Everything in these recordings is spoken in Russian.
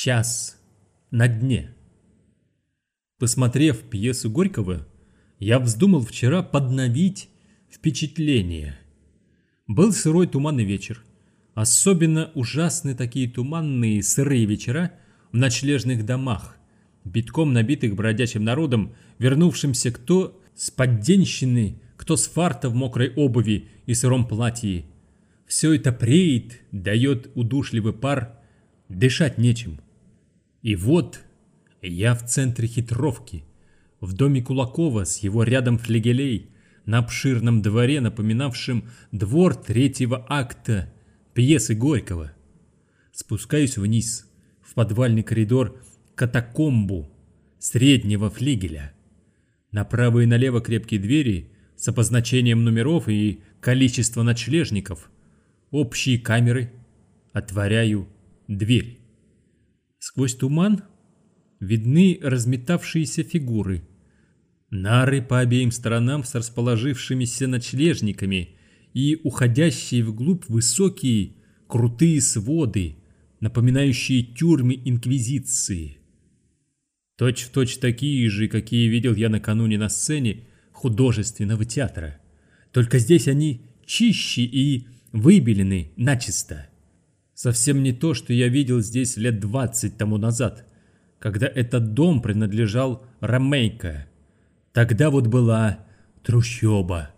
Час на дне. Посмотрев пьесу Горького, я вздумал вчера подновить впечатление. Был сырой туманный вечер. Особенно ужасны такие туманные сырые вечера в ночлежных домах, битком набитых бродячим народом, вернувшимся кто с подденщины, кто с фарта в мокрой обуви и сыром платье. Все это преет, дает удушливый пар, дышать нечем. И вот я в центре хитровки, в доме Кулакова с его рядом флегелей, на обширном дворе, напоминавшем двор третьего акта пьесы Горького. Спускаюсь вниз, в подвальный коридор катакомбу среднего флигеля. Направо и налево крепкие двери с обозначением номеров и количества ночлежников. Общие камеры. Отворяю дверь. Сквозь туман видны разметавшиеся фигуры. Нары по обеим сторонам с расположившимися ночлежниками и уходящие вглубь высокие, крутые своды, напоминающие тюрьмы Инквизиции. Точь-в-точь точь такие же, какие видел я накануне на сцене художественного театра. Только здесь они чище и выбелены начисто. Совсем не то, что я видел здесь лет 20 тому назад, когда этот дом принадлежал Ромейко. Тогда вот была трущоба.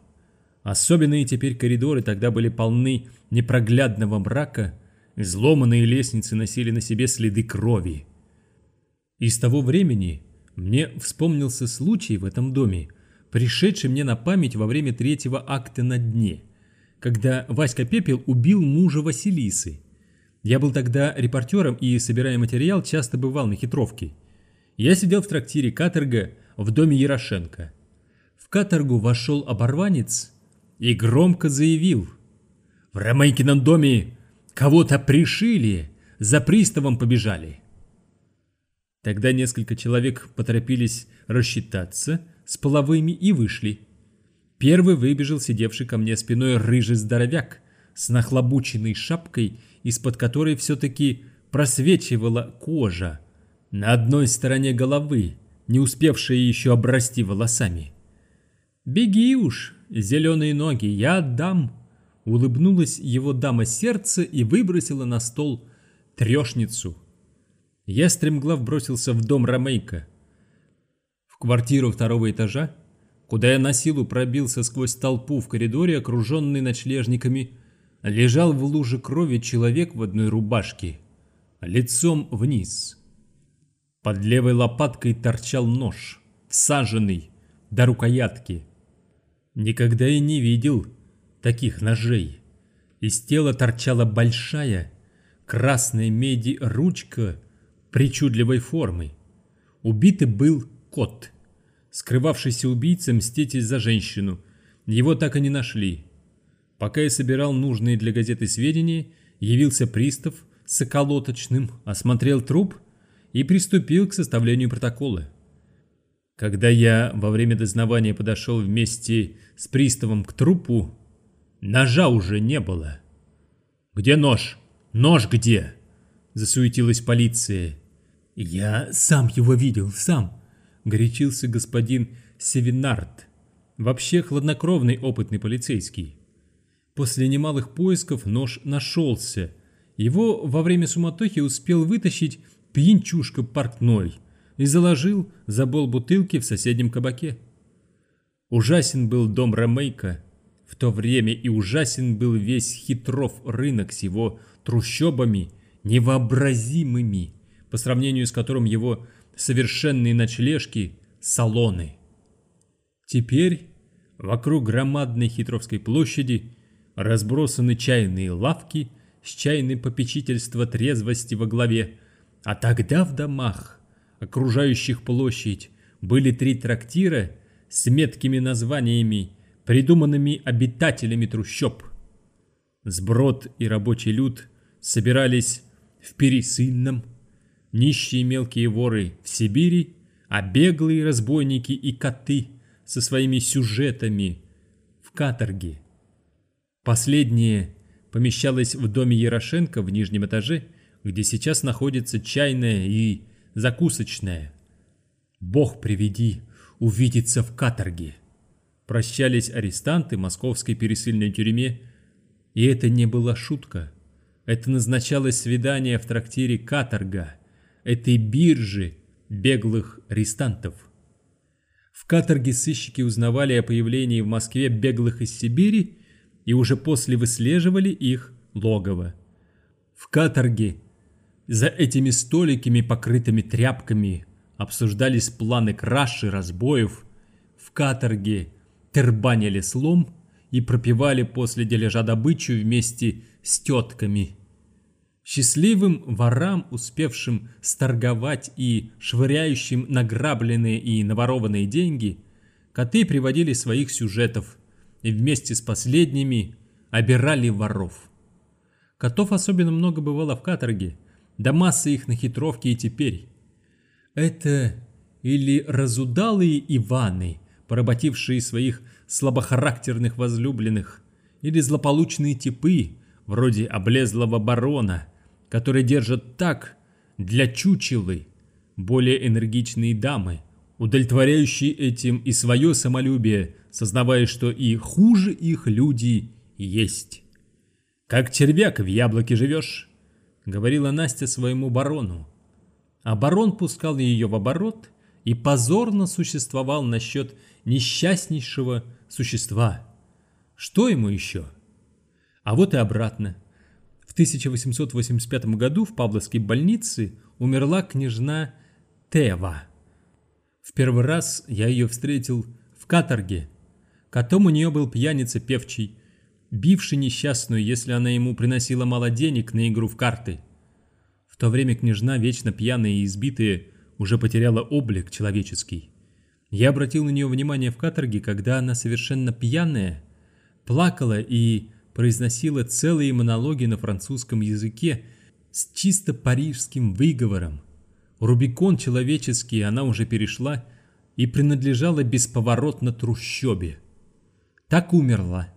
Особенные теперь коридоры тогда были полны непроглядного мрака, изломанные лестницы носили на себе следы крови. И с того времени мне вспомнился случай в этом доме, пришедший мне на память во время третьего акта на дне, когда Васька Пепел убил мужа Василисы. Я был тогда репортером и, собирая материал, часто бывал на хитровке. Я сидел в трактире «Каторга» в доме Ярошенко. В каторгу вошел оборванец и громко заявил. «В Ромейкином доме кого-то пришили, за приставом побежали». Тогда несколько человек поторопились рассчитаться с половыми и вышли. Первый выбежал сидевший ко мне спиной рыжий здоровяк с нахлобученной шапкой из-под которой все-таки просвечивала кожа на одной стороне головы, не успевшая еще обрасти волосами. «Беги уж, зеленые ноги, я отдам!» Улыбнулась его дама сердца и выбросила на стол трешницу. Я стремглав бросился в дом Ромейка. В квартиру второго этажа, куда я на силу пробился сквозь толпу в коридоре, окруженный ночлежниками, лежал в луже крови человек в одной рубашке, лицом вниз. Под левой лопаткой торчал нож, всаженный до рукоятки. Никогда и не видел таких ножей. Из тела торчала большая, красная меди ручка причудливой формы. Убитый был кот. Скрывавшийся убийца мститель за женщину. Его так и не нашли. Пока я собирал нужные для газеты сведения, явился пристав с околоточным, осмотрел труп и приступил к составлению протокола. Когда я во время дознавания подошел вместе с приставом к трупу, ножа уже не было. «Где нож? Нож где?» – засуетилась полиция. «Я сам его видел, сам», – горячился господин Севинард, вообще хладнокровный опытный полицейский. После немалых поисков нож нашелся. Его во время суматохи успел вытащить пьянчушка портной и заложил за бол бутылки в соседнем кабаке. Ужасен был дом Ромейка в то время и ужасен был весь хитров рынок с его трущобами невообразимыми, по сравнению с которым его совершенные ночлежки – салоны. Теперь вокруг громадной хитровской площади – разбросаны чайные лавки с чайным попечительство трезвости во главе, а тогда в домах, окружающих площадь, были три трактира с меткими названиями, придуманными обитателями трущоб. Сброд и рабочий люд собирались в Пересыльном, нищие мелкие воры в Сибири, а беглые разбойники и коты со своими сюжетами в каторге. Последнее помещалось в доме Ярошенко в нижнем этаже, где сейчас находится чайная и закусочная. Бог приведи увидеться в каторге. Прощались арестанты московской пересыльной тюрьме, и это не была шутка. Это назначалось свидание в трактире «Каторга», этой биржи беглых арестантов. В каторге сыщики узнавали о появлении в Москве беглых из Сибири и уже после выслеживали их логово. В каторге за этими столиками, покрытыми тряпками, обсуждались планы краж и разбоев. В каторге тербанили слом и пропивали после дележа добычу вместе с тетками. Счастливым ворам, успевшим сторговать и швыряющим награбленные и наворованные деньги, коты приводили своих сюжетов и вместе с последними обирали воров. Котов особенно много бывало в каторге, да масса их на хитровке и теперь. Это или разудалые Иваны, поработившие своих слабохарактерных возлюбленных, или злополучные типы, вроде облезлого барона, которые держат так для чучелы, более энергичные дамы, удовлетворяющие этим и свое самолюбие, сознавая, что и хуже их люди есть. «Как червяк в яблоке живешь», — говорила Настя своему барону, а барон пускал ее в оборот и позорно существовал насчет несчастнейшего существа. Что ему еще? А вот и обратно. В 1885 году в Павловской больнице умерла княжна Тева. В первый раз я ее встретил в каторге. Котом у нее был пьяница певчий, бивший несчастную, если она ему приносила мало денег на игру в карты – то время княжна, вечно пьяная и избитая, уже потеряла облик человеческий. Я обратил на нее внимание в каторге, когда она совершенно пьяная, плакала и произносила целые монологи на французском языке с чисто парижским выговором. Рубикон человеческий она уже перешла и принадлежала бесповоротно трущобе. Так умерла,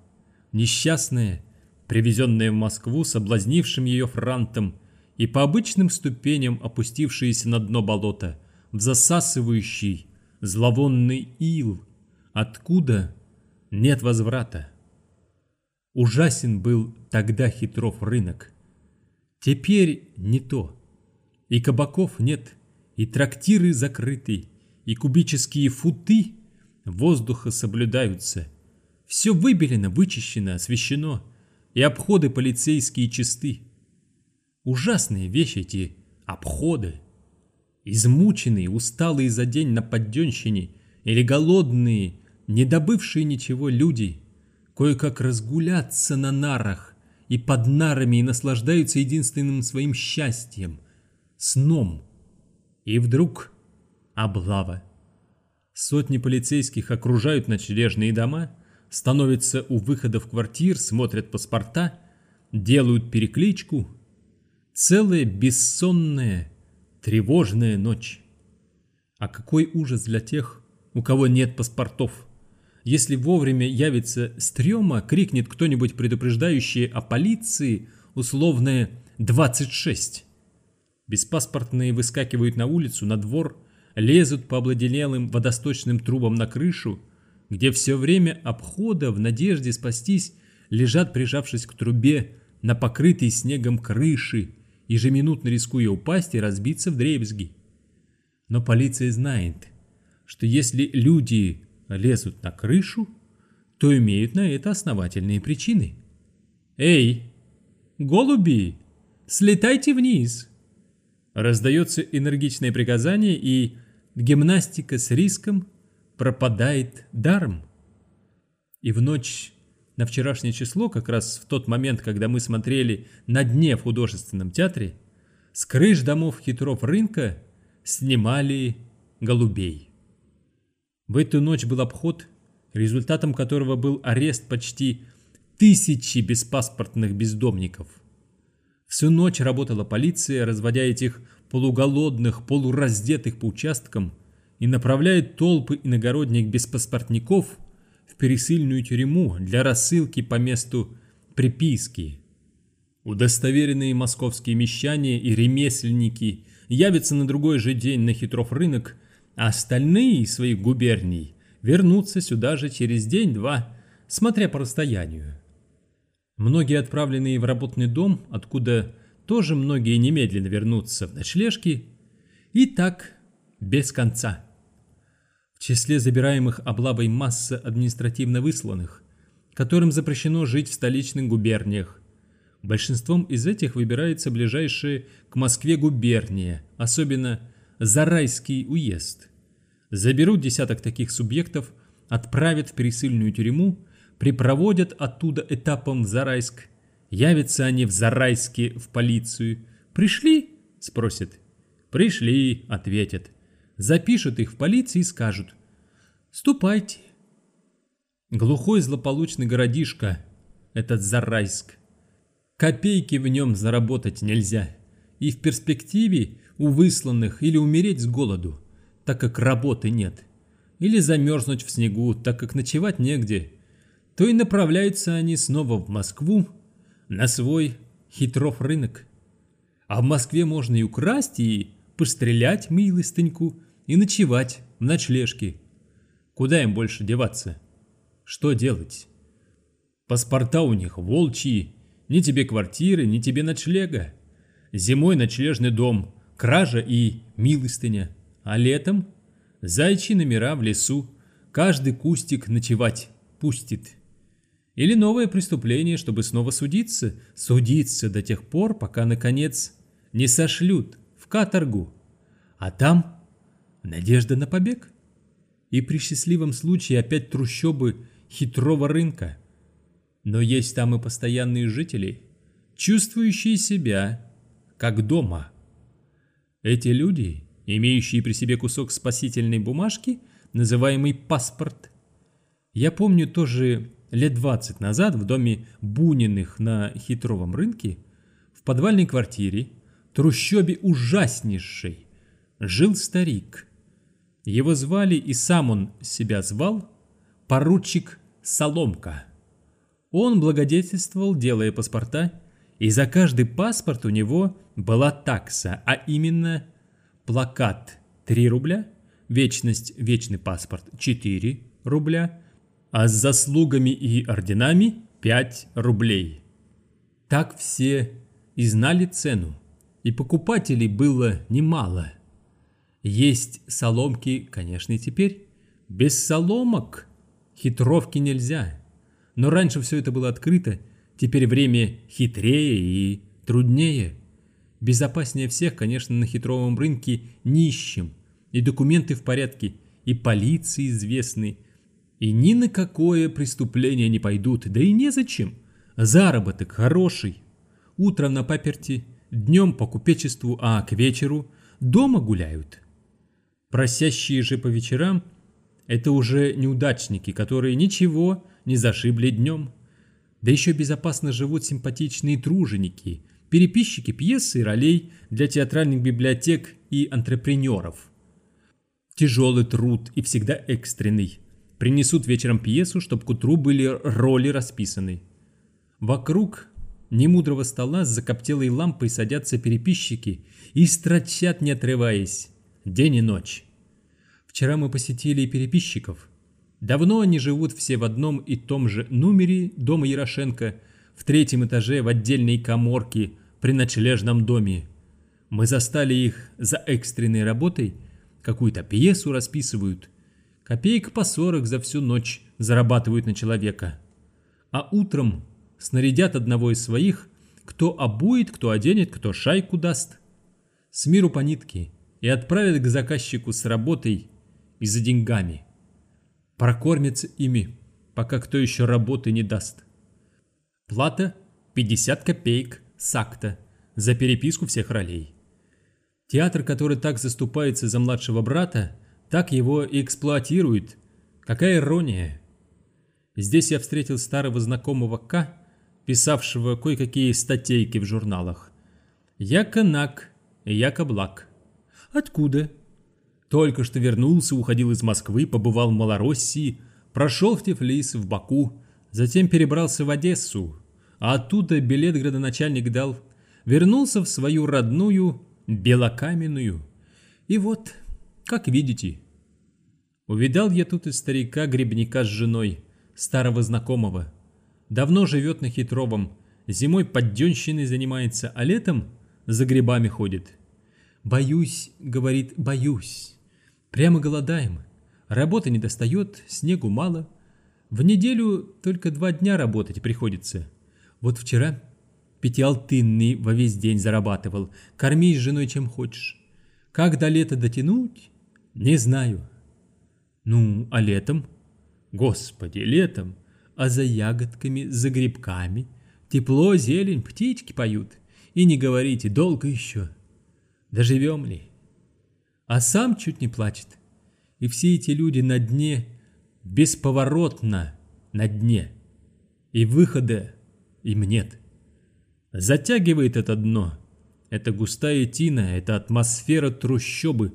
несчастная, привезенная в Москву соблазнившим ее франтом, и по обычным ступеням опустившиеся на дно болота, в засасывающий зловонный ил, откуда нет возврата. Ужасен был тогда хитров рынок. Теперь не то. И кабаков нет, и трактиры закрыты, и кубические футы воздуха соблюдаются. Все выбелено, вычищено, освещено, и обходы полицейские чисты. Ужасные вещи эти обходы. Измученные, усталые за день на подденщине или голодные, не добывшие ничего люди, кое-как разгуляться на нарах и под нарами и наслаждаются единственным своим счастьем — сном. И вдруг облава. Сотни полицейских окружают ночлежные дома, становятся у выходов квартир, смотрят паспорта, делают перекличку — Целая бессонная, тревожная ночь. А какой ужас для тех, у кого нет паспортов. Если вовремя явится стрёма, крикнет кто-нибудь предупреждающий о полиции, условное «26». Беспаспортные выскакивают на улицу, на двор, лезут по обледенелым водосточным трубам на крышу, где все время обхода в надежде спастись лежат, прижавшись к трубе, на покрытой снегом крыши, ежеминутно рискуя упасть и разбиться в дребезги. Но полиция знает, что если люди лезут на крышу, то имеют на это основательные причины. «Эй, голуби, слетайте вниз!» Раздается энергичное приказание, и гимнастика с риском пропадает даром. И в ночь на вчерашнее число, как раз в тот момент, когда мы смотрели на дне в художественном театре, с крыш домов хитров рынка снимали голубей. В эту ночь был обход, результатом которого был арест почти тысячи беспаспортных бездомников. Всю ночь работала полиция, разводя этих полуголодных, полураздетых по участкам и направляя толпы иногородних беспаспортников в пересыльную тюрьму для рассылки по месту приписки. Удостоверенные московские мещане и ремесленники явятся на другой же день на хитров рынок, а остальные из своих губерний вернутся сюда же через день-два, смотря по расстоянию. Многие отправленные в работный дом, откуда тоже многие немедленно вернутся в ночлежки, и так без конца. Числе забираемых облавой масса административно высланных, которым запрещено жить в столичных губерниях. Большинством из этих выбирается ближайшая к Москве губерния, особенно Зарайский уезд. Заберут десяток таких субъектов, отправят в пересыльную тюрьму, припроводят оттуда этапом в Зарайск. Явятся они в Зарайске в полицию. «Пришли?» – спросят. «Пришли», – ответят. Запишут их в полиции и скажут. «Ступайте». Глухой злополучный городишко, этот Зарайск. Копейки в нем заработать нельзя. И в перспективе у высланных или умереть с голоду, так как работы нет. Или замерзнуть в снегу, так как ночевать негде. То и направляются они снова в Москву, на свой хитров рынок. А в Москве можно и украсть, и пострелять милостыньку, и ночевать в ночлежке. Куда им больше деваться? Что делать? Паспорта у них волчьи, ни тебе квартиры, ни тебе ночлега. Зимой ночлежный дом, кража и милостыня. А летом зайчи номера в лесу, каждый кустик ночевать пустит. Или новое преступление, чтобы снова судиться, судиться до тех пор, пока, наконец, не сошлют в каторгу. А там надежда на побег. И при счастливом случае опять трущобы хитрого рынка – но есть там и постоянные жители, чувствующие себя как дома. Эти люди, имеющие при себе кусок спасительной бумажки, называемый паспорт. Я помню тоже лет 20 назад в доме Буниных на Хитровом рынке, в подвальной квартире, трущобе ужаснейшей, жил старик. Его звали, и сам он себя звал, поручик Соломка. Он благодетельствовал, делая паспорта, и за каждый паспорт у него была такса, а именно плакат 3 рубля, вечность, вечный паспорт 4 рубля, а с заслугами и орденами 5 рублей. Так все и знали цену, и покупателей было немало. Есть соломки, конечно, и теперь. Без соломок хитровки нельзя. Но раньше все это было открыто, теперь время хитрее и труднее. Безопаснее всех, конечно, на хитровом рынке нищим. И документы в порядке, и полиции известны. И ни на какое преступление не пойдут, да и незачем. Заработок хороший. Утром на паперти, днем по купечеству, а к вечеру дома гуляют. Просящие же по вечерам – это уже неудачники, которые ничего не зашибли днем. Да еще безопасно живут симпатичные труженики, переписчики пьес и ролей для театральных библиотек и антрепренеров. Тяжелый труд и всегда экстренный. Принесут вечером пьесу, чтобы к утру были роли расписаны. Вокруг немудрого стола с закоптелой лампой садятся переписчики и строчат, не отрываясь, день и ночь. Вчера мы посетили переписчиков – Давно они живут все в одном и том же номере дома Ярошенко, в третьем этаже в отдельной коморке при ночлежном доме. Мы застали их за экстренной работой, какую-то пьесу расписывают. Копеек по сорок за всю ночь зарабатывают на человека. А утром снарядят одного из своих, кто обует, кто оденет, кто шайку даст. С миру по нитке и отправят к заказчику с работой и за деньгами прокормится ими, пока кто еще работы не даст. Плата 50 копеек с акта за переписку всех ролей. Театр, который так заступается за младшего брата, так его и эксплуатирует. Какая ирония. Здесь я встретил старого знакомого К, писавшего кое-какие статейки в журналах. Яко Нак, яко Блак. Откуда? Только что вернулся, уходил из Москвы, побывал в Малороссии, прошел в Тифлис, в Баку, затем перебрался в Одессу, а оттуда билет градоначальник дал. Вернулся в свою родную Белокаменную. И вот, как видите, увидал я тут и старика-грибника с женой, старого знакомого. Давно живет на Хитровом, зимой подденщиной занимается, а летом за грибами ходит. «Боюсь», — говорит, — «боюсь». Прямо голодаем. Работы не достает, снегу мало. В неделю только два дня работать приходится. Вот вчера пятиалтынный во весь день зарабатывал. Корми с женой чем хочешь. Как до лета дотянуть? Не знаю. Ну, а летом? Господи, летом. А за ягодками, за грибками. Тепло, зелень, птички поют. И не говорите, долго еще. Доживем ли? А сам чуть не плачет. И все эти люди на дне, бесповоротно на дне. И выхода им нет. Затягивает это дно. Это густая тина, это атмосфера трущобы.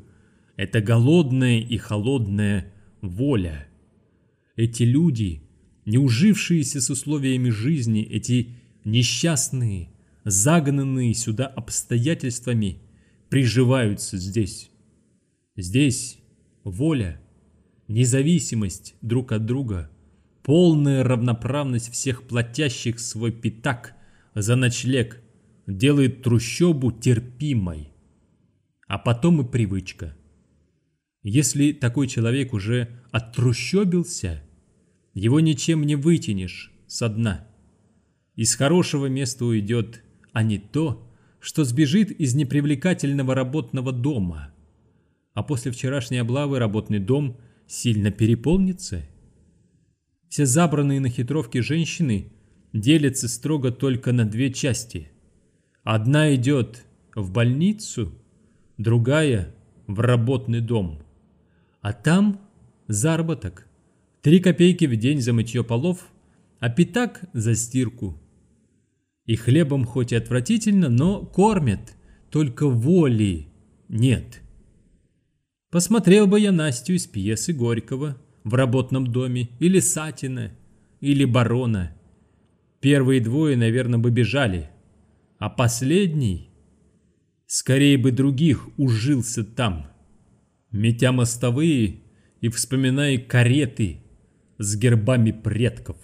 Это голодная и холодная воля. Эти люди, не ужившиеся с условиями жизни, эти несчастные, загнанные сюда обстоятельствами, приживаются здесь. Здесь воля, независимость друг от друга, полная равноправность всех платящих свой пятак за ночлег делает трущобу терпимой. А потом и привычка. Если такой человек уже оттрущобился, его ничем не вытянешь со дна. Из хорошего места уйдет, а не то, что сбежит из непривлекательного работного дома. А после вчерашней облавы работный дом сильно переполнится. Все забранные на хитровке женщины делятся строго только на две части. Одна идет в больницу, другая в работный дом. А там заработок. Три копейки в день за мытье полов, а пятак за стирку. И хлебом хоть и отвратительно, но кормят, только воли нет. Посмотрел бы я Настю из пьесы Горького в работном доме, или Сатина, или Барона. Первые двое, наверное, бы бежали, а последний, скорее бы других, ужился там, метя мостовые и вспоминая кареты с гербами предков.